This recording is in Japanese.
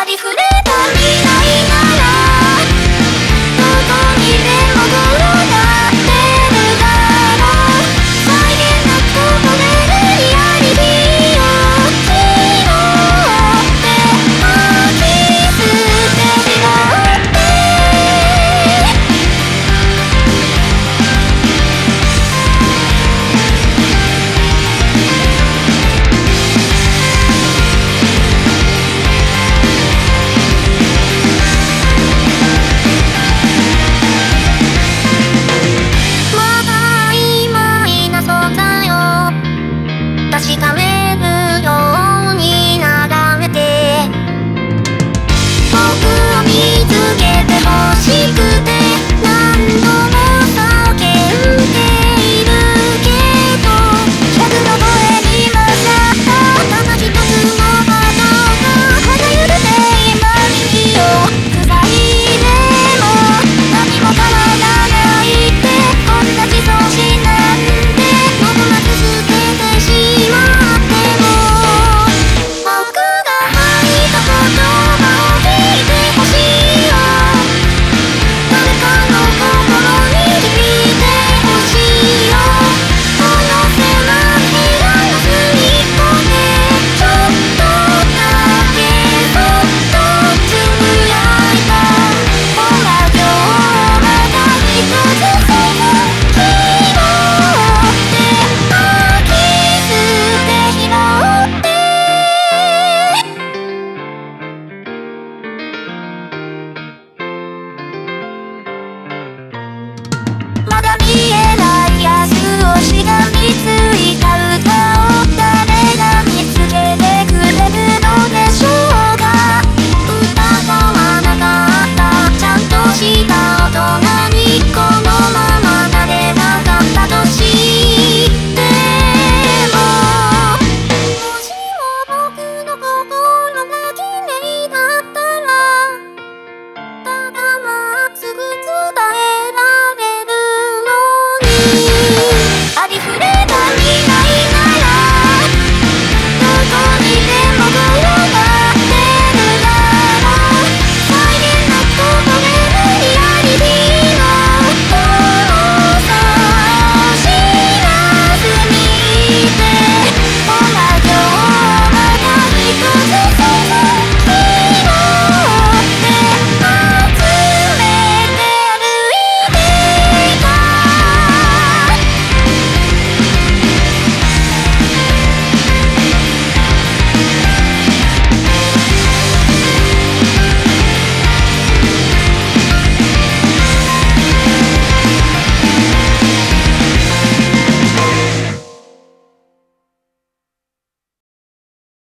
ありふれ確かめ